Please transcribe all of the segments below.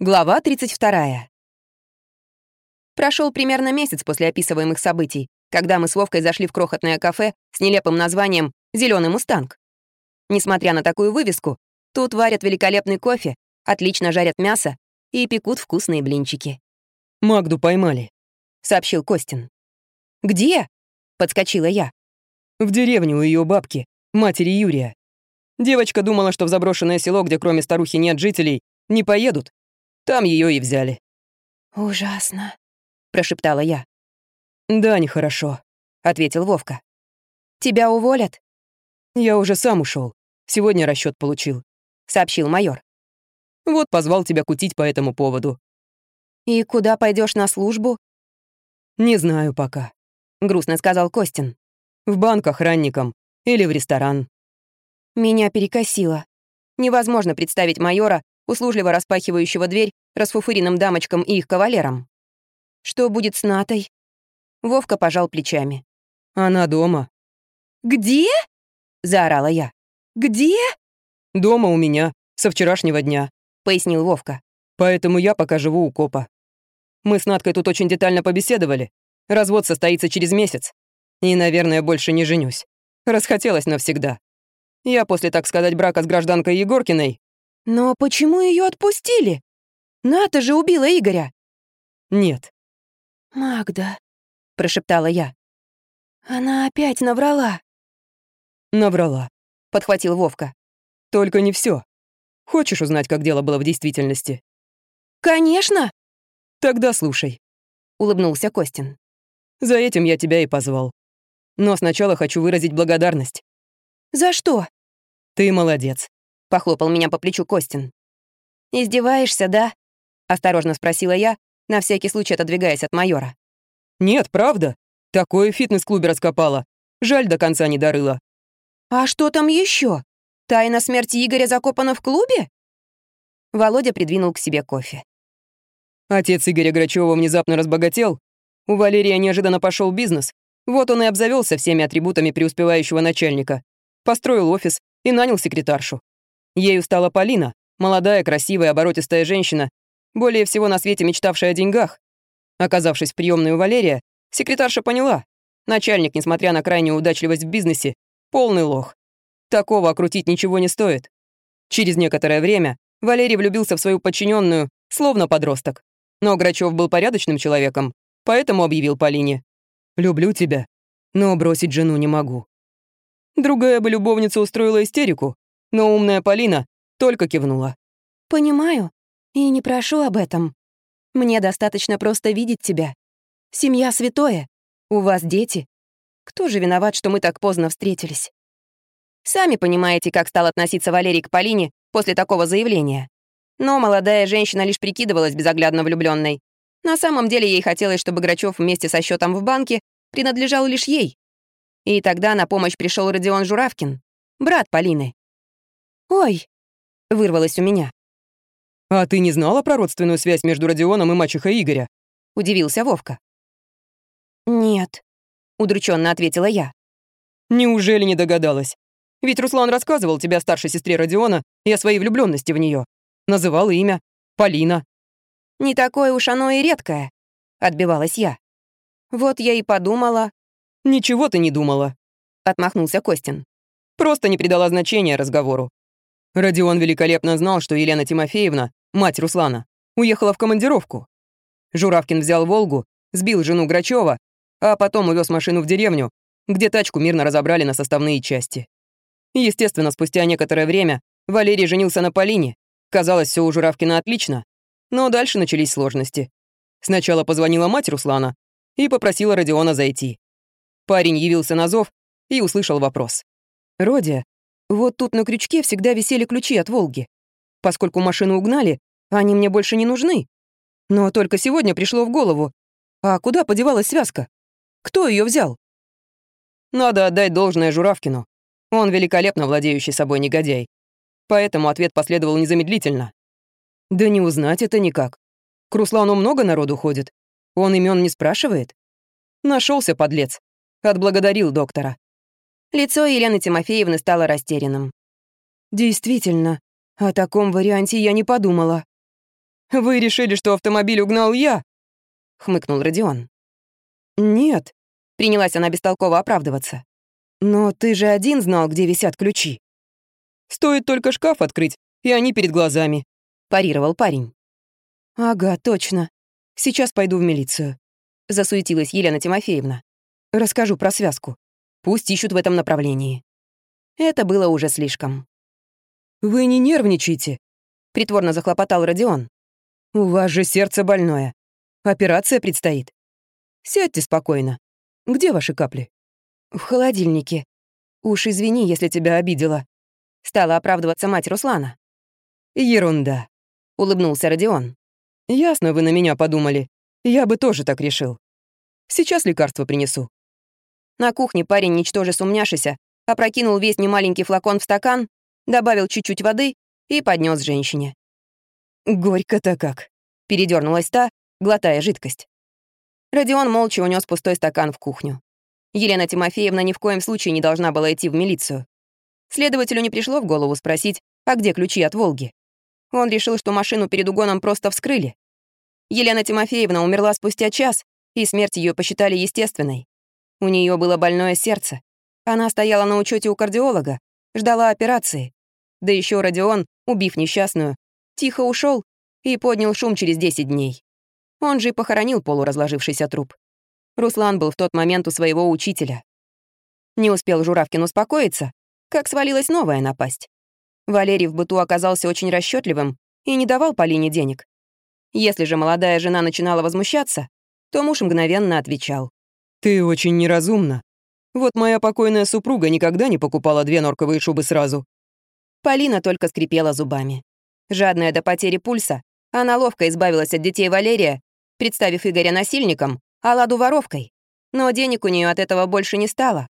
Глава 32. Прошел примерно месяц после описываемых событий, когда мы с Вовкой зашли в крохотное кафе с нелепым названием «Зеленый мустанг». Несмотря на такую вывеску, тут варят великолепный кофе, отлично жарят мясо и пекут вкусные блинчики. «Магду поймали», — сообщил Костин. «Где?» — подскочила я. «В деревню у ее бабки, матери Юрия. Девочка думала, что в заброшенное село, где кроме старухи нет жителей, не поедут, там ее и взяли». «Ужасно», — прошептала я. «Да, нехорошо», — ответил Вовка. «Тебя уволят?» «Я уже сам ушел. Сегодня расчет получил», — сообщил майор. «Вот позвал тебя кутить по этому поводу». «И куда пойдешь на службу?» «Не знаю пока», — грустно сказал Костин. «В банк охранником или в ресторан». Меня перекосило. Невозможно представить майора услужливо распахивающего дверь расфуфыренным дамочкам и их кавалерам. «Что будет с Натой?» Вовка пожал плечами. «Она дома». «Где?» — заорала я. «Где?» «Дома у меня, со вчерашнего дня», — пояснил Вовка. «Поэтому я пока живу у копа. Мы с Наткой тут очень детально побеседовали. Развод состоится через месяц. И, наверное, больше не женюсь. Расхотелось навсегда. Я после, так сказать, брака с гражданкой Егоркиной «Но почему ее отпустили? Ната же убила Игоря!» «Нет». «Магда», — прошептала я. «Она опять наврала». «Наврала», — подхватил Вовка. «Только не все. Хочешь узнать, как дело было в действительности?» «Конечно!» «Тогда слушай», — улыбнулся Костин. «За этим я тебя и позвал. Но сначала хочу выразить благодарность». «За что?» «Ты молодец. — похлопал меня по плечу Костин. «Издеваешься, да?» — осторожно спросила я, на всякий случай отодвигаясь от майора. «Нет, правда. Такое фитнес-клубе раскопала. Жаль, до конца не дорыла». «А что там еще? Тайна смерти Игоря закопана в клубе?» Володя придвинул к себе кофе. Отец Игоря Грачева внезапно разбогател. У Валерия неожиданно пошел бизнес. Вот он и обзавелся всеми атрибутами преуспевающего начальника. Построил офис и нанял секретаршу. Ею стала Полина, молодая, красивая, оборотистая женщина, более всего на свете мечтавшая о деньгах. Оказавшись в приемной у Валерия, секретарша поняла, начальник, несмотря на крайнюю удачливость в бизнесе, полный лох. Такого окрутить ничего не стоит. Через некоторое время Валерий влюбился в свою подчиненную, словно подросток. Но Грачев был порядочным человеком, поэтому объявил Полине. «Люблю тебя, но бросить жену не могу». Другая бы любовница устроила истерику, но умная Полина только кивнула. «Понимаю. И не прошу об этом. Мне достаточно просто видеть тебя. Семья святое. У вас дети. Кто же виноват, что мы так поздно встретились?» Сами понимаете, как стал относиться Валерий к Полине после такого заявления. Но молодая женщина лишь прикидывалась безоглядно влюбленной. На самом деле ей хотелось, чтобы Грачев вместе со счетом в банке принадлежал лишь ей. И тогда на помощь пришел Родион Журавкин, брат Полины. «Ой!» — вырвалось у меня. «А ты не знала про родственную связь между Родионом и мачехой Игоря?» — удивился Вовка. «Нет», — удрученно ответила я. «Неужели не догадалась? Ведь Руслан рассказывал тебе о старшей сестре Родиона и о своей влюбленности в нее. Называл имя Полина». «Не такое уж оно и редкое», — отбивалась я. «Вот я и подумала...» «Ничего ты не думала», — отмахнулся Костин. «Просто не придала значения разговору. Родион великолепно знал, что Елена Тимофеевна, мать Руслана, уехала в командировку. Журавкин взял «Волгу», сбил жену Грачева, а потом увез машину в деревню, где тачку мирно разобрали на составные части. Естественно, спустя некоторое время Валерий женился на Полине. Казалось, все у Журавкина отлично. Но дальше начались сложности. Сначала позвонила мать Руслана и попросила Родиона зайти. Парень явился на зов и услышал вопрос. «Родя, вот тут на крючке всегда висели ключи от «Волги». Поскольку машину угнали, они мне больше не нужны. Но только сегодня пришло в голову. А куда подевалась связка? Кто ее взял? Надо отдать должное Журавкину. Он великолепно владеющий собой негодяй. Поэтому ответ последовал незамедлительно. Да не узнать это никак. К Руслану много народу ходит. Он имен не спрашивает. Нашелся подлец. Отблагодарил доктора. Лицо Елены Тимофеевны стало растерянным. «Действительно, о таком варианте я не подумала». Вы решили, что автомобиль угнал я?» — хмыкнул Родион. «Нет», — принялась она бестолково оправдываться. «Но ты же один знал, где висят ключи». «Стоит только шкаф открыть, и они перед глазами», — парировал парень. «Ага, точно. Сейчас пойду в милицию», — засуетилась Елена Тимофеевна. «Расскажу про связку. Пусть ищут в этом направлении». Это было уже слишком. «Вы не нервничайте», — притворно захлопотал Родион. «У вас же сердце больное. Операция предстоит. Сядьте спокойно. Где ваши капли?» «В холодильнике. Уж извини, если тебя обидела». Стала оправдываться мать Руслана. «Ерунда», — улыбнулся Родион. «Ясно вы на меня подумали. Я бы тоже так решил. Сейчас лекарство принесу». На кухне парень, ничтоже сумняшися, опрокинул весь немаленький флакон в стакан добавил чуть-чуть воды и поднес женщине. «Горько-то как!» — передернулась та, глотая жидкость. Родион молча унес пустой стакан в кухню. Елена Тимофеевна ни в коем случае не должна была идти в милицию. Следователю не пришло в голову спросить, а где ключи от «Волги». Он решил, что машину перед угоном просто вскрыли. Елена Тимофеевна умерла спустя час, и смерть ее посчитали естественной. У нее было больное сердце. Она стояла на учете у кардиолога, ждала операции. Да еще Родион, убив несчастную, тихо ушел и поднял шум через 10 дней. Он же и похоронил полуразложившийся труп. Руслан был в тот момент у своего учителя. Не успел Журавкин успокоиться, как свалилась новая напасть. Валерий в быту оказался очень расчетливым и не давал Полине денег. Если же молодая жена начинала возмущаться, то муж мгновенно отвечал. «Ты очень неразумна. Вот моя покойная супруга никогда не покупала две норковые шубы сразу. Полина только скрипела зубами. Жадная до потери пульса, она ловко избавилась от детей Валерия, представив Игоря насильником, а Ладу воровкой. Но денег у нее от этого больше не стало.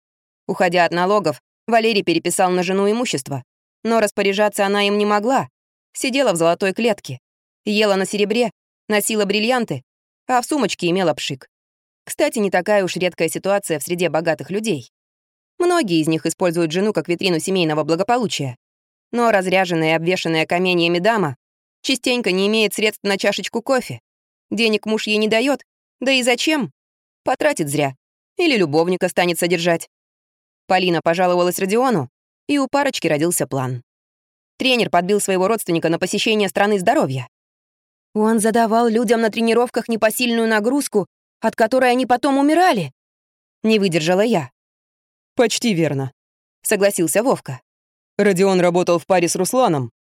Уходя от налогов, Валерий переписал на жену имущество. Но распоряжаться она им не могла. Сидела в золотой клетке. Ела на серебре, носила бриллианты, а в сумочке имела пшик. Кстати, не такая уж редкая ситуация в среде богатых людей. Многие из них используют жену как витрину семейного благополучия. Но разряженная и обвешанная каменьями дама частенько не имеет средств на чашечку кофе. Денег муж ей не дает, да и зачем? Потратит зря. Или любовника станет содержать. Полина пожаловалась Родиону, и у парочки родился план. Тренер подбил своего родственника на посещение страны здоровья. Он задавал людям на тренировках непосильную нагрузку, от которой они потом умирали. Не выдержала я. «Почти верно», — согласился Вовка. Родион работал в паре с Русланом.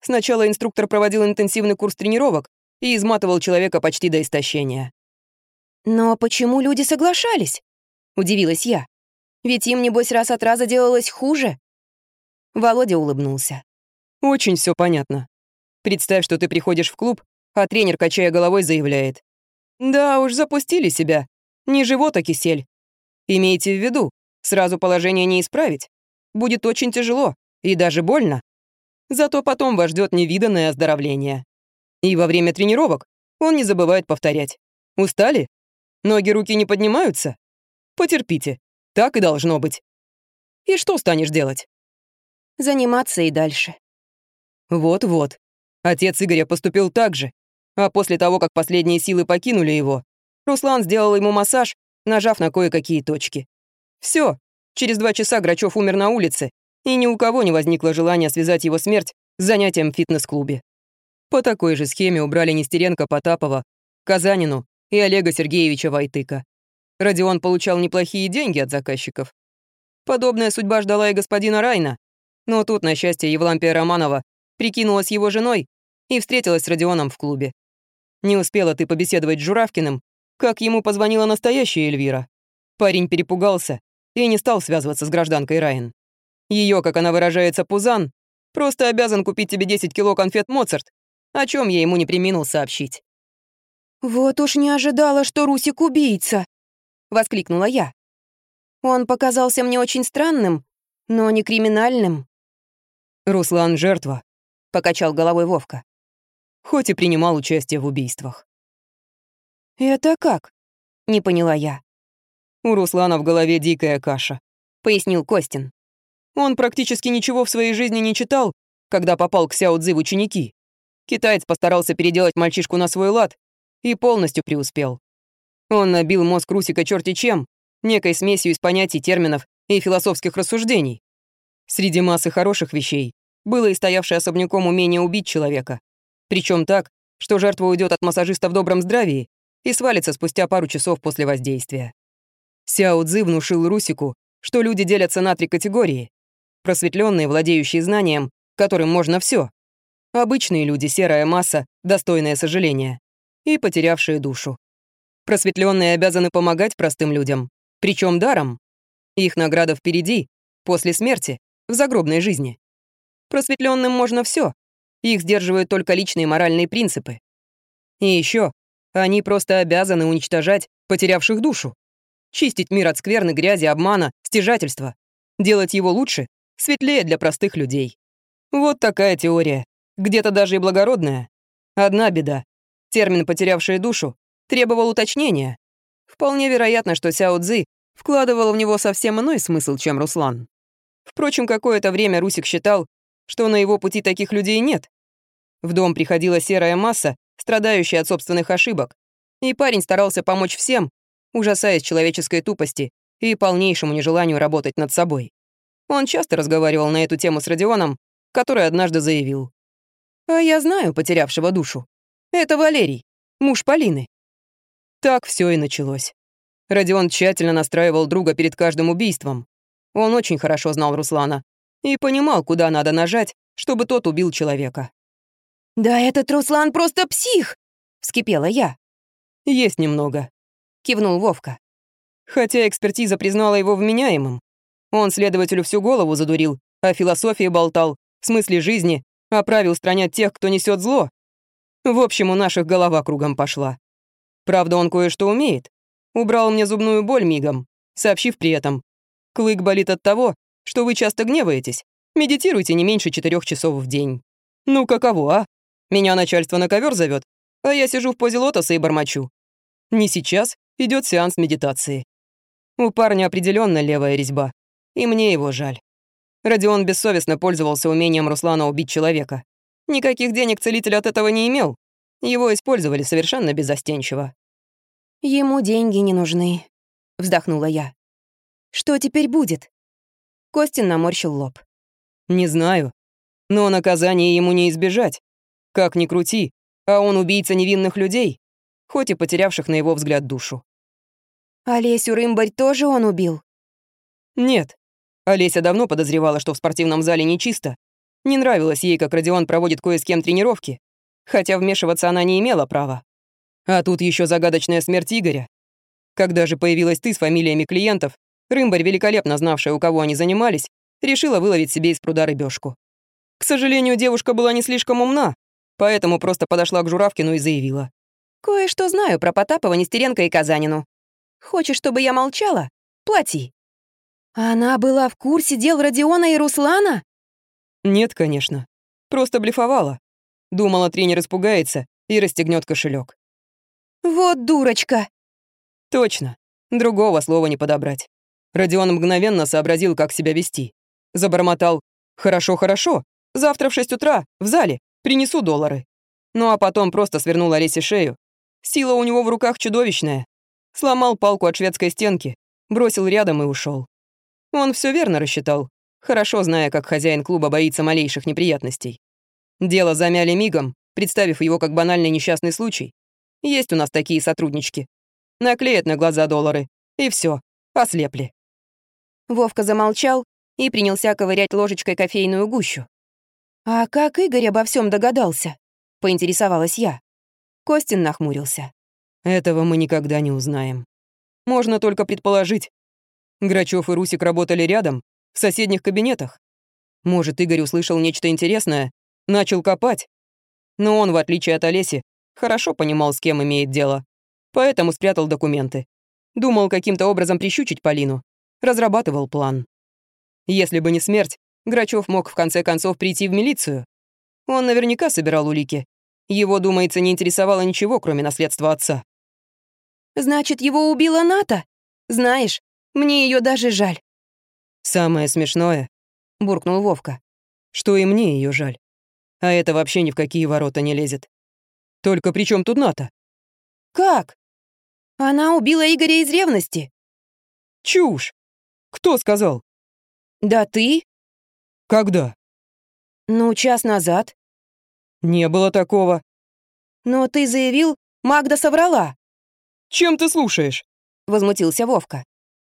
Сначала инструктор проводил интенсивный курс тренировок и изматывал человека почти до истощения. «Но почему люди соглашались?» — удивилась я. «Ведь им, небось, раз от раза делалось хуже». Володя улыбнулся. «Очень все понятно. Представь, что ты приходишь в клуб, а тренер, качая головой, заявляет. «Да уж, запустили себя. Не живот, а кисель. Имейте в виду, сразу положение не исправить. Будет очень тяжело, и даже больно. Зато потом вас ждет невиданное оздоровление. И во время тренировок он не забывает повторять. Устали? Ноги, руки не поднимаются? Потерпите. Так и должно быть. И что станешь делать? Заниматься и дальше. Вот-вот. Отец Игоря поступил так же. А после того, как последние силы покинули его, Руслан сделал ему массаж, нажав на кое-какие точки. Все. Через два часа Грачев умер на улице, и ни у кого не возникло желания связать его смерть с занятием в фитнес-клубе. По такой же схеме убрали Нестеренко Потапова, Казанину и Олега Сергеевича Войтыка. Родион получал неплохие деньги от заказчиков. Подобная судьба ждала и господина Райна, но тут, на счастье, Евлампия Романова прикинулась его женой и встретилась с Родионом в клубе. Не успела ты побеседовать с Журавкиным, как ему позвонила настоящая Эльвира. Парень перепугался и не стал связываться с гражданкой Райан. Ее, как она выражается, пузан, просто обязан купить тебе 10 кило конфет Моцарт, о чем я ему не приминул сообщить. «Вот уж не ожидала, что Русик убийца!» — воскликнула я. «Он показался мне очень странным, но не криминальным». «Руслан — жертва», — покачал головой Вовка. «Хоть и принимал участие в убийствах». «Это как?» — не поняла я. «У Руслана в голове дикая каша», — пояснил Костин. Он практически ничего в своей жизни не читал, когда попал к Сяо Цзи в ученики. Китаец постарался переделать мальчишку на свой лад и полностью преуспел. Он набил мозг Русика черти чем, некой смесью из понятий, терминов и философских рассуждений. Среди массы хороших вещей было и стоявшее особняком умение убить человека. Причем так, что жертва уйдет от массажиста в добром здравии и свалится спустя пару часов после воздействия. Сяо Цзы внушил Русику, что люди делятся на три категории. Просветленные, владеющие знанием, которым можно все. Обычные люди, серая масса, достойное сожаления. И потерявшие душу. Просветленные обязаны помогать простым людям, причем даром. Их награда впереди, после смерти, в загробной жизни. Просветленным можно все. Их сдерживают только личные моральные принципы. И еще, они просто обязаны уничтожать потерявших душу. Чистить мир от скверны, грязи, обмана, стяжательства. Делать его лучше, светлее для простых людей. Вот такая теория. Где-то даже и благородная. Одна беда. Термин «потерявшие душу» требовал уточнения. Вполне вероятно, что Сяо Цзи вкладывал в него совсем иной смысл, чем Руслан. Впрочем, какое-то время Русик считал, что на его пути таких людей нет. В дом приходила серая масса, страдающая от собственных ошибок, и парень старался помочь всем, ужасаясь человеческой тупости и полнейшему нежеланию работать над собой. Он часто разговаривал на эту тему с Родионом, который однажды заявил. «А я знаю потерявшего душу. Это Валерий, муж Полины». Так все и началось. Родион тщательно настраивал друга перед каждым убийством. Он очень хорошо знал Руслана и понимал, куда надо нажать, чтобы тот убил человека. «Да этот Руслан просто псих!» — вскипела я. «Есть немного», — кивнул Вовка. Хотя экспертиза признала его вменяемым. Он следователю всю голову задурил, о философии болтал, в смысле жизни, а правил устранять тех, кто несет зло. В общем, у наших голова кругом пошла. Правда, он кое-что умеет. Убрал мне зубную боль мигом, сообщив при этом, Клык болит от того, что вы часто гневаетесь. Медитируйте не меньше четырех часов в день. Ну, каково, а? Меня начальство на ковер зовет, а я сижу в позе лотоса и бормочу. Не сейчас, идет сеанс медитации. У парня определенно левая резьба, и мне его жаль. Родион бессовестно пользовался умением Руслана убить человека. Никаких денег целитель от этого не имел. Его использовали совершенно безостенчиво. «Ему деньги не нужны», — вздохнула я. Что теперь будет?» Костин наморщил лоб. «Не знаю. Но наказание ему не избежать. Как ни крути, а он убийца невинных людей, хоть и потерявших на его взгляд душу». «Олесю Рымбарь тоже он убил?» «Нет. Олеся давно подозревала, что в спортивном зале нечисто. Не нравилось ей, как Родион проводит кое с кем тренировки, хотя вмешиваться она не имела права. А тут еще загадочная смерть Игоря. Когда же появилась ты с фамилиями клиентов, Рымбарь, великолепно знавшая, у кого они занимались, решила выловить себе из пруда рыбешку. К сожалению, девушка была не слишком умна, поэтому просто подошла к Журавкину и заявила. «Кое-что знаю про Потапова, Нестеренко и Казанину. Хочешь, чтобы я молчала? Плати». «Она была в курсе дел Родиона и Руслана?» «Нет, конечно. Просто блефовала. Думала, тренер испугается и расстегнет кошелек. «Вот дурочка!» «Точно. Другого слова не подобрать. Родион мгновенно сообразил, как себя вести. Забормотал «Хорошо, хорошо, завтра в шесть утра, в зале, принесу доллары». Ну а потом просто свернул Олесе шею. Сила у него в руках чудовищная. Сломал палку от шведской стенки, бросил рядом и ушел. Он все верно рассчитал, хорошо зная, как хозяин клуба боится малейших неприятностей. Дело замяли мигом, представив его как банальный несчастный случай. Есть у нас такие сотруднички. Наклеят на глаза доллары, и все, ослепли. Вовка замолчал и принялся ковырять ложечкой кофейную гущу. «А как Игорь обо всем догадался?» — поинтересовалась я. Костин нахмурился. «Этого мы никогда не узнаем. Можно только предположить. Грачев и Русик работали рядом, в соседних кабинетах. Может, Игорь услышал нечто интересное, начал копать. Но он, в отличие от Олеси, хорошо понимал, с кем имеет дело. Поэтому спрятал документы. Думал каким-то образом прищучить Полину разрабатывал план. Если бы не смерть, Грачев мог в конце концов прийти в милицию. Он наверняка собирал улики. Его, думается, не интересовало ничего, кроме наследства отца. «Значит, его убила Ната? Знаешь, мне ее даже жаль». «Самое смешное», — буркнул Вовка, — «что и мне ее жаль. А это вообще ни в какие ворота не лезет. Только при чем тут НАТО? Как? Она убила Игоря из ревности. Чушь! Кто сказал? Да ты? Когда? Ну, час назад. Не было такого. Но ты заявил, Магда соврала. Чем ты слушаешь? Возмутился Вовка.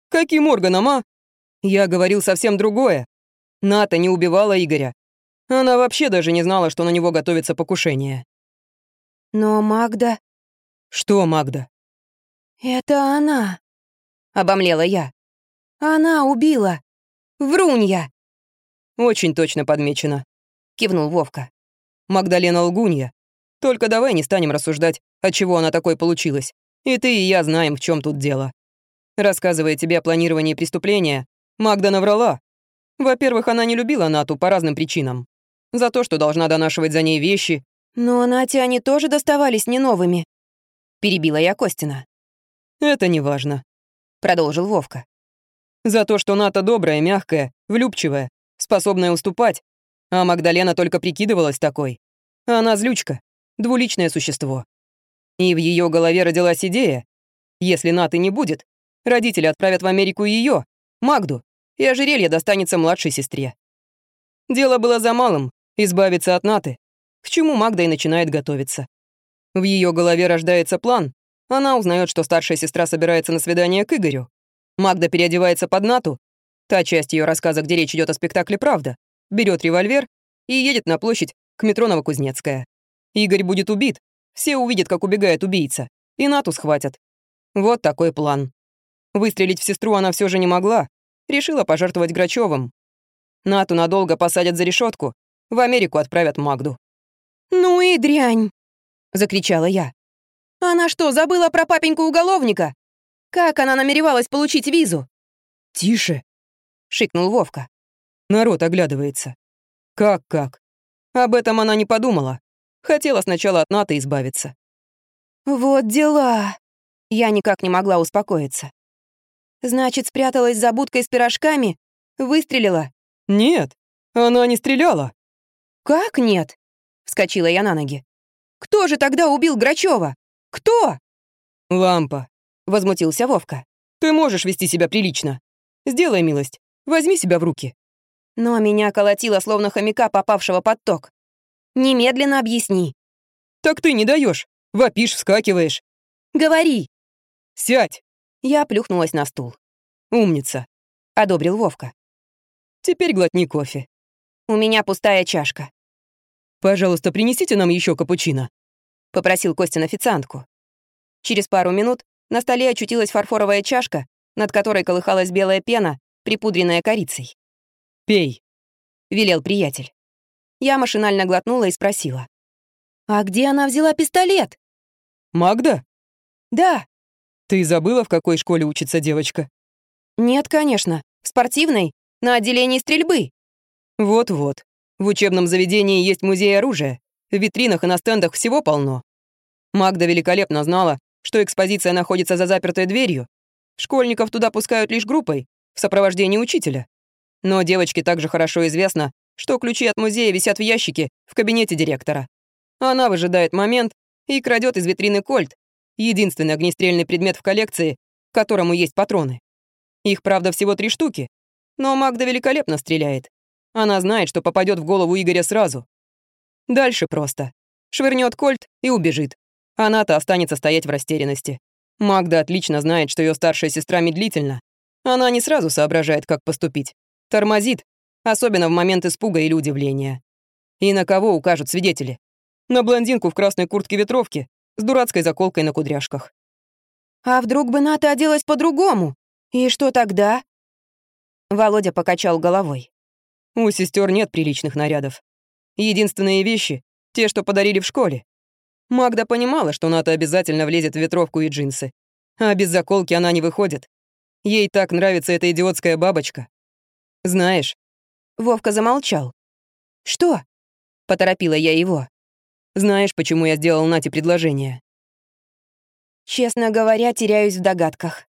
Каким органом, а? Я говорил совсем другое. Ната не убивала Игоря. Она вообще даже не знала, что на него готовится покушение. Но Магда... Что Магда? Это она. Обомлела я. Она убила. Врунья. Очень точно подмечено. Кивнул Вовка. Магдалена лгунья. Только давай не станем рассуждать, от чего она такой получилась. И ты, и я знаем, в чем тут дело. Рассказывая тебе о планировании преступления, Магда наврала. Во-первых, она не любила Нату по разным причинам. За то, что должна донашивать за ней вещи. Но Нате они тоже доставались не новыми. Перебила я Костина. Это не важно, продолжил Вовка. За то, что Ната добрая, мягкая, влюбчивая, способная уступать, а Магдалена только прикидывалась такой. Она злючка, двуличное существо. И в ее голове родилась идея, если Наты не будет, родители отправят в Америку ее, Магду, и ожерелье достанется младшей сестре. Дело было за малым — избавиться от Наты, к чему Магда и начинает готовиться. В ее голове рождается план. Она узнает, что старшая сестра собирается на свидание к Игорю. Магда переодевается под Нату. Та часть ее рассказа, где речь идет о спектакле «Правда», берет револьвер и едет на площадь к метро Новокузнецкая. Игорь будет убит, все увидят, как убегает убийца, и Нату схватят. Вот такой план. Выстрелить в сестру она все же не могла, решила пожертвовать Грачевым. Нату надолго посадят за решетку, в Америку отправят Магду. «Ну и дрянь!» — закричала я. «Она что, забыла про папеньку-уголовника? Как она намеревалась получить визу?» «Тише!» — шикнул Вовка. Народ оглядывается. «Как-как? Об этом она не подумала. Хотела сначала от НАТО избавиться». «Вот дела!» Я никак не могла успокоиться. «Значит, спряталась за будкой с пирожками? Выстрелила?» «Нет, она не стреляла». «Как нет?» — вскочила я на ноги. «Кто же тогда убил Грачева? Кто?» «Лампа», — возмутился Вовка. «Ты можешь вести себя прилично. Сделай милость, возьми себя в руки». Но меня колотило, словно хомяка, попавшего под ток. «Немедленно объясни». «Так ты не даешь, вопишь, вскакиваешь». «Говори». «Сядь». Я плюхнулась на стул. «Умница», — одобрил Вовка. «Теперь глотни кофе». «У меня пустая чашка». «Пожалуйста, принесите нам еще капучино», — попросил Костин официантку. Через пару минут на столе очутилась фарфоровая чашка, над которой колыхалась белая пена, припудренная корицей. «Пей», — велел приятель. Я машинально глотнула и спросила. «А где она взяла пистолет?» «Магда?» «Да». «Ты забыла, в какой школе учится девочка?» «Нет, конечно. В спортивной, на отделении стрельбы». «Вот-вот. В учебном заведении есть музей оружия. В витринах и на стендах всего полно. Магда великолепно знала, что экспозиция находится за запертой дверью. Школьников туда пускают лишь группой, в сопровождении учителя. Но девочке также хорошо известно, что ключи от музея висят в ящике в кабинете директора. Она выжидает момент и крадет из витрины кольт, единственный огнестрельный предмет в коллекции, к которому есть патроны. Их, правда, всего три штуки, но Магда великолепно стреляет. Она знает, что попадет в голову Игоря сразу. Дальше просто. Швырнет кольт и убежит. Она-то останется стоять в растерянности. Магда отлично знает, что ее старшая сестра медлительна. Она не сразу соображает, как поступить. Тормозит, особенно в момент испуга или удивления. И на кого укажут свидетели? На блондинку в красной куртке-ветровке с дурацкой заколкой на кудряшках. «А вдруг бы Ната оделась по-другому? И что тогда?» Володя покачал головой. У сестер нет приличных нарядов. Единственные вещи — те, что подарили в школе. Магда понимала, что Ната обязательно влезет в ветровку и джинсы. А без заколки она не выходит. Ей так нравится эта идиотская бабочка. Знаешь... Вовка замолчал. «Что?» — поторопила я его. «Знаешь, почему я сделал Нате предложение?» «Честно говоря, теряюсь в догадках».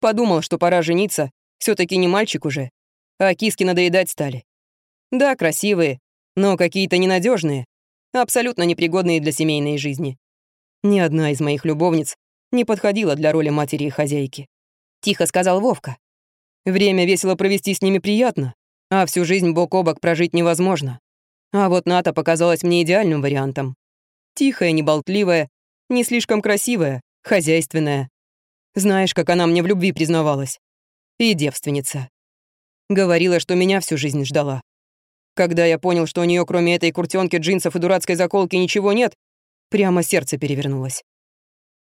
Подумал, что пора жениться, все таки не мальчик уже а киски надоедать стали. Да, красивые, но какие-то ненадежные, абсолютно непригодные для семейной жизни. Ни одна из моих любовниц не подходила для роли матери и хозяйки. Тихо сказал Вовка. Время весело провести с ними приятно, а всю жизнь бок о бок прожить невозможно. А вот Ната показалась мне идеальным вариантом. Тихая, неболтливая, не слишком красивая, хозяйственная. Знаешь, как она мне в любви признавалась. И девственница. Говорила, что меня всю жизнь ждала. Когда я понял, что у нее кроме этой куртенки, джинсов и дурацкой заколки ничего нет, прямо сердце перевернулось.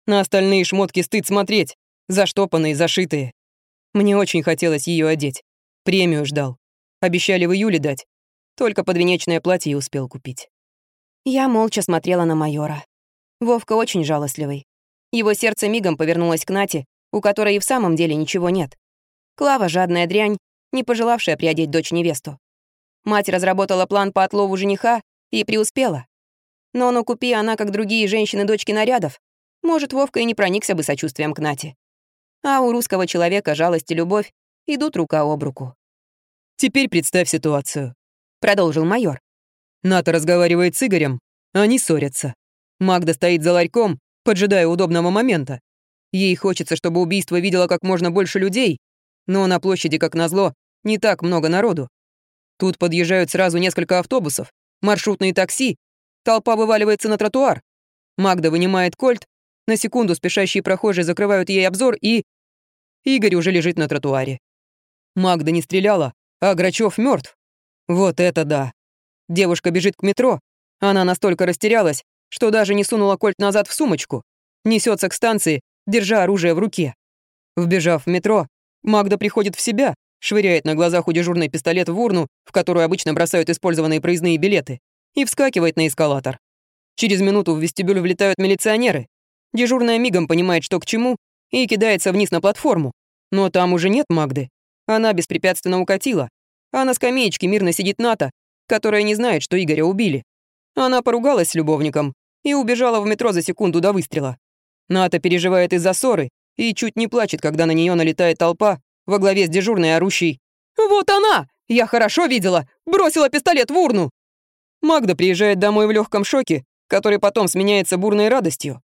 На остальные шмотки стыд смотреть, заштопанные, зашитые. Мне очень хотелось ее одеть. Премию ждал. Обещали в июле дать. Только подвенечное платье успел купить. Я молча смотрела на майора. Вовка очень жалостливый. Его сердце мигом повернулось к Нате, у которой и в самом деле ничего нет. Клава — жадная дрянь, не пожелавшая приодеть дочь-невесту. Мать разработала план по отлову жениха и преуспела. Но ну купи она, как другие женщины-дочки нарядов, может, Вовка и не проникся бы сочувствием к Нате. А у русского человека жалость и любовь идут рука об руку. «Теперь представь ситуацию», — продолжил майор. Ната разговаривает с Игорем, они ссорятся. Магда стоит за ларьком, поджидая удобного момента. Ей хочется, чтобы убийство видело как можно больше людей, но на площади, как назло, не так много народу. Тут подъезжают сразу несколько автобусов, маршрутные такси, толпа вываливается на тротуар. Магда вынимает кольт, на секунду спешащие прохожие закрывают ей обзор и... Игорь уже лежит на тротуаре. Магда не стреляла, а Грачев мертв. Вот это да. Девушка бежит к метро. Она настолько растерялась, что даже не сунула кольт назад в сумочку. Несется к станции, держа оружие в руке. Вбежав в метро, Магда приходит в себя, швыряет на глазах у дежурной пистолет в урну, в которую обычно бросают использованные проездные билеты, и вскакивает на эскалатор. Через минуту в вестибюль влетают милиционеры. Дежурная мигом понимает, что к чему, и кидается вниз на платформу. Но там уже нет Магды. Она беспрепятственно укатила. А на скамеечке мирно сидит Ната, которая не знает, что Игоря убили. Она поругалась с любовником и убежала в метро за секунду до выстрела. Ната переживает из-за ссоры и чуть не плачет, когда на нее налетает толпа во главе с дежурной орущей «Вот она! Я хорошо видела! Бросила пистолет в урну!» Магда приезжает домой в легком шоке, который потом сменяется бурной радостью.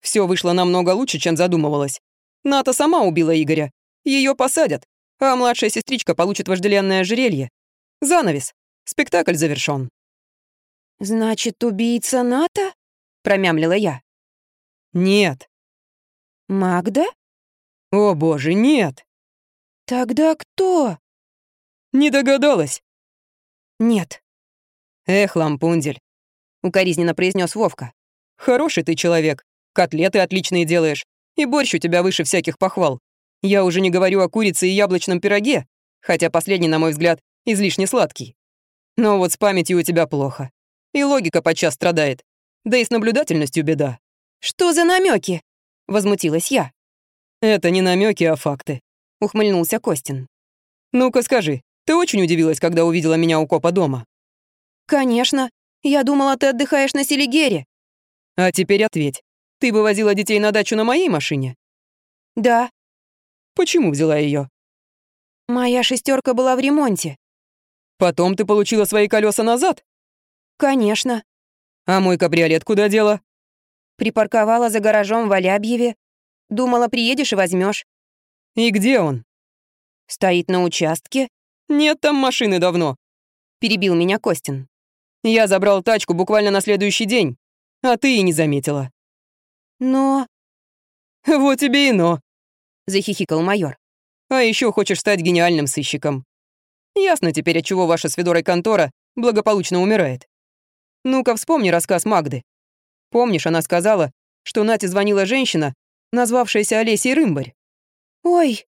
Все вышло намного лучше, чем задумывалось. Ната сама убила Игоря. Ее посадят, а младшая сестричка получит вожделенное ожерелье. Занавес. Спектакль завершён. «Значит, убийца Ната?» — промямлила я. «Нет». «Магда?» «О боже, нет!» «Тогда кто?» «Не догадалась?» «Нет». «Эх, Лампундель», — укоризненно произнес Вовка. «Хороший ты человек, котлеты отличные делаешь, и борщ у тебя выше всяких похвал. Я уже не говорю о курице и яблочном пироге, хотя последний, на мой взгляд, излишне сладкий. Но вот с памятью у тебя плохо и логика подчас страдает. Да и с наблюдательностью беда. «Что за намеки? возмутилась я. «Это не намеки, а факты», — ухмыльнулся Костин. «Ну-ка скажи, ты очень удивилась, когда увидела меня у копа дома?» «Конечно. Я думала, ты отдыхаешь на Селигере». «А теперь ответь. Ты вывозила детей на дачу на моей машине?» «Да». «Почему взяла ее? «Моя шестерка была в ремонте». «Потом ты получила свои колеса назад?» «Конечно». «А мой кабриолет куда дела?» «Припарковала за гаражом в Алябьеве. Думала, приедешь и возьмешь. «И где он?» «Стоит на участке». «Нет там машины давно», — перебил меня Костин. «Я забрал тачку буквально на следующий день, а ты и не заметила». «Но...» «Вот тебе и но», — захихикал майор. «А еще хочешь стать гениальным сыщиком. Ясно теперь, от чего ваша с Федорой контора благополучно умирает. Ну-ка вспомни рассказ Магды. Помнишь, она сказала, что Нате звонила женщина, назвавшаяся Олесей Рымбарь? Ой.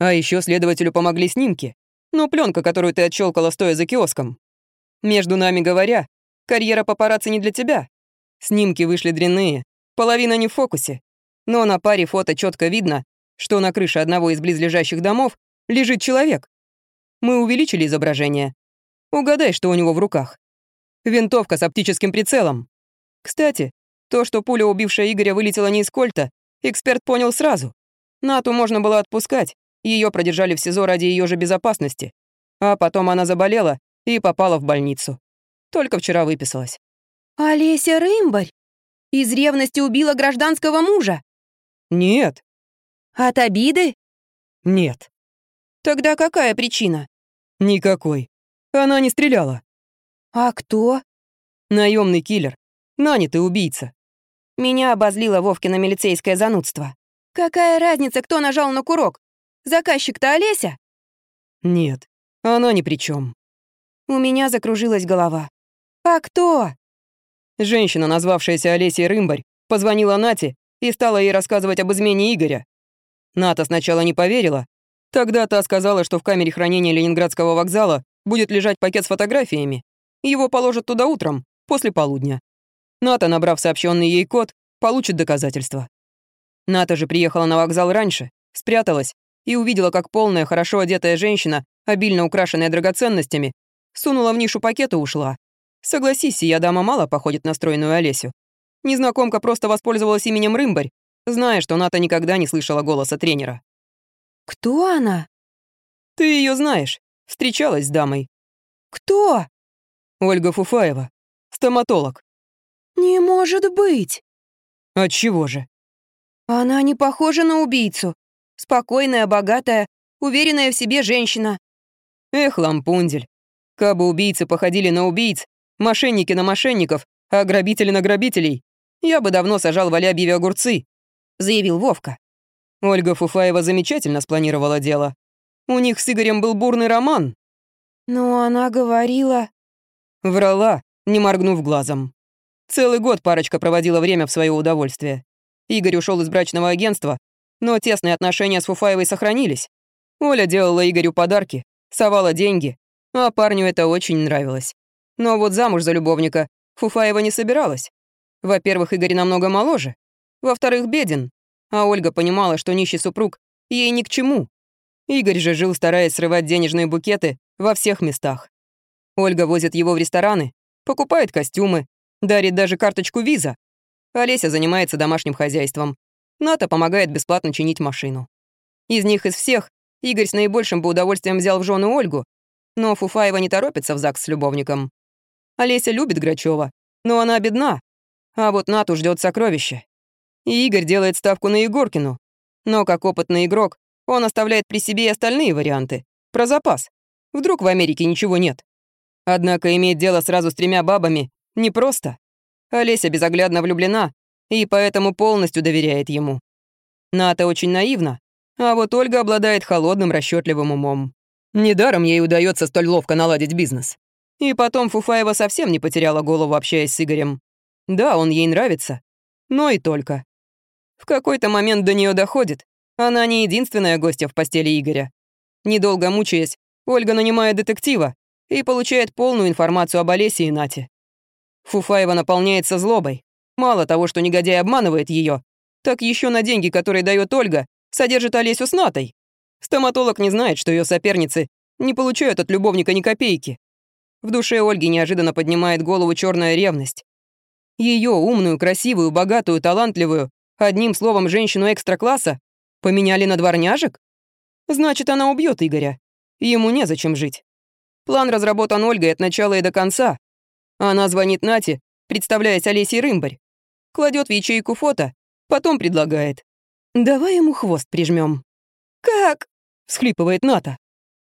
А еще следователю помогли снимки. Ну, пленка, которую ты отщелкала, стоя за киоском. Между нами говоря, карьера папарацци не для тебя. Снимки вышли дрянные, половина не в фокусе. Но на паре фото четко видно, что на крыше одного из близлежащих домов лежит человек. Мы увеличили изображение, Угадай, что у него в руках. Винтовка с оптическим прицелом. Кстати, то, что пуля, убившая Игоря, вылетела не из кольта, эксперт понял сразу. Нату можно было отпускать, ее продержали в СИЗО ради ее же безопасности. А потом она заболела и попала в больницу. Только вчера выписалась. Олеся Рымбарь? Из ревности убила гражданского мужа? Нет. От обиды? Нет. Тогда какая причина? Никакой. Она не стреляла. А кто? Наемный киллер. Нанятый убийца. Меня обозлило Вовкино милицейское занудство. Какая разница, кто нажал на курок? Заказчик-то Олеся? Нет, она ни при чем. У меня закружилась голова. А кто? Женщина, назвавшаяся Олесей Рымбарь, позвонила Нате и стала ей рассказывать об измене Игоря. Ната сначала не поверила. Тогда та сказала, что в камере хранения Ленинградского вокзала будет лежать пакет с фотографиями. Его положат туда утром, после полудня. Ната, набрав сообщенный ей код, получит доказательства. Ната же приехала на вокзал раньше, спряталась и увидела, как полная, хорошо одетая женщина, обильно украшенная драгоценностями, сунула в нишу пакет и ушла. Согласись, сия дама мало походит на стройную Олесю. Незнакомка просто воспользовалась именем Рымбарь, зная, что Ната никогда не слышала голоса тренера. «Кто она?» «Ты ее знаешь. Встречалась с дамой». «Кто?» «Ольга Фуфаева. Стоматолог». «Не может быть!» «Отчего же?» «Она не похожа на убийцу. Спокойная, богатая, уверенная в себе женщина». «Эх, лампундель. Кабы убийцы походили на убийц, мошенники на мошенников, а грабители на грабителей, я бы давно сажал в Алябьеве огурцы», — заявил Вовка. Ольга Фуфаева замечательно спланировала дело. У них с Игорем был бурный роман. Но она говорила... Врала, не моргнув глазом. Целый год парочка проводила время в свое удовольствие. Игорь ушел из брачного агентства, но тесные отношения с Фуфаевой сохранились. Оля делала Игорю подарки, совала деньги, а парню это очень нравилось. Но вот замуж за любовника Фуфаева не собиралась. Во-первых, Игорь намного моложе. Во-вторых, беден. А Ольга понимала, что нищий супруг ей ни к чему. Игорь же жил, стараясь срывать денежные букеты во всех местах. Ольга возит его в рестораны, покупает костюмы, дарит даже карточку виза. Олеся занимается домашним хозяйством. Ната помогает бесплатно чинить машину. Из них из всех Игорь с наибольшим бы удовольствием взял в жены Ольгу, но Фуфаева не торопится в ЗАГС с любовником. Олеся любит Грачева, но она бедна. А вот Нату ждет сокровище. И Игорь делает ставку на Егоркину. Но как опытный игрок, он оставляет при себе и остальные варианты. Про запас. Вдруг в Америке ничего нет. Однако иметь дело сразу с тремя бабами непросто. Олеся безоглядно влюблена и поэтому полностью доверяет ему. Ната очень наивна, а вот Ольга обладает холодным расчетливым умом. Недаром ей удается столь ловко наладить бизнес. И потом Фуфаева совсем не потеряла голову, общаясь с Игорем. Да, он ей нравится, но и только. В какой-то момент до нее доходит. Она не единственная гостья в постели Игоря. Недолго мучаясь, Ольга нанимает детектива и получает полную информацию об Олесе и Нате. Фуфаева наполняется злобой. Мало того, что негодяй обманывает ее, так еще на деньги, которые дает Ольга, содержит Олесю с Натой. Стоматолог не знает, что ее соперницы не получают от любовника ни копейки. В душе Ольги неожиданно поднимает голову черная ревность. Ее умную, красивую, богатую, талантливую, одним словом, женщину экстра-класса, поменяли на дворняжек? Значит, она убьет Игоря. Ему незачем жить. План разработан Ольгой от начала и до конца. Она звонит Нате, представляясь Олесей Рымбарь. Кладет в ячейку фото, потом предлагает. «Давай ему хвост прижмем. «Как?» всхлипывает Ната.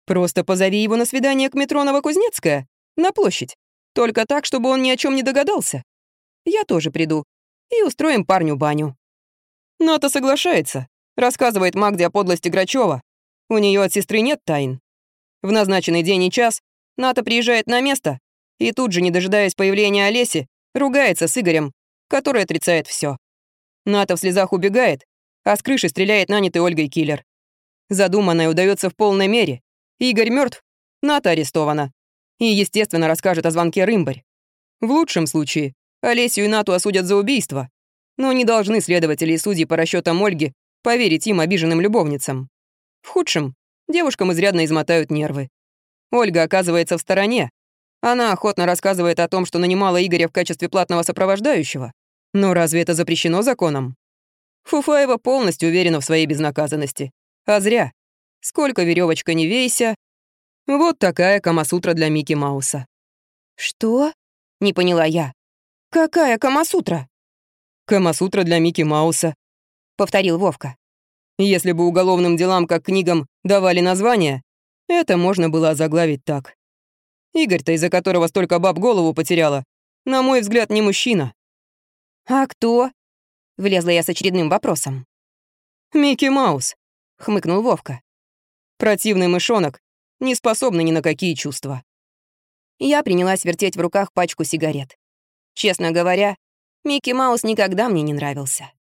«Просто позови его на свидание к метро Новокузнецкая, на площадь. Только так, чтобы он ни о чем не догадался. Я тоже приду. И устроим парню баню». Ната соглашается, рассказывает Магде о подлости Грачева. У нее от сестры нет тайн. В назначенный день и час Ната приезжает на место и тут же, не дожидаясь появления Олеси, ругается с Игорем, который отрицает все. Ната в слезах убегает, а с крыши стреляет нанятый Ольгой киллер. Задуманное удается в полной мере. Игорь мертв, Ната арестована. И, естественно, расскажет о звонке Рымбарь. В лучшем случае Олесю и Нату осудят за убийство. Но не должны следователи и судьи по расчетам Ольги поверить им, обиженным любовницам. В худшем девушкам изрядно измотают нервы. Ольга оказывается в стороне. Она охотно рассказывает о том, что нанимала Игоря в качестве платного сопровождающего. Но разве это запрещено законом? Фуфаева полностью уверена в своей безнаказанности. А зря. Сколько веревочка не вейся. Вот такая камасутра для Микки Мауса. Что? Не поняла я. «Какая Камасутра?» «Камасутра для Микки Мауса», — повторил Вовка. «Если бы уголовным делам, как книгам, давали название, это можно было озаглавить так. Игорь-то, из-за которого столько баб голову потеряла, на мой взгляд, не мужчина». «А кто?» — влезла я с очередным вопросом. «Микки Маус», — хмыкнул Вовка. «Противный мышонок, не способный ни на какие чувства». Я принялась вертеть в руках пачку сигарет. Честно говоря, Микки Маус никогда мне не нравился.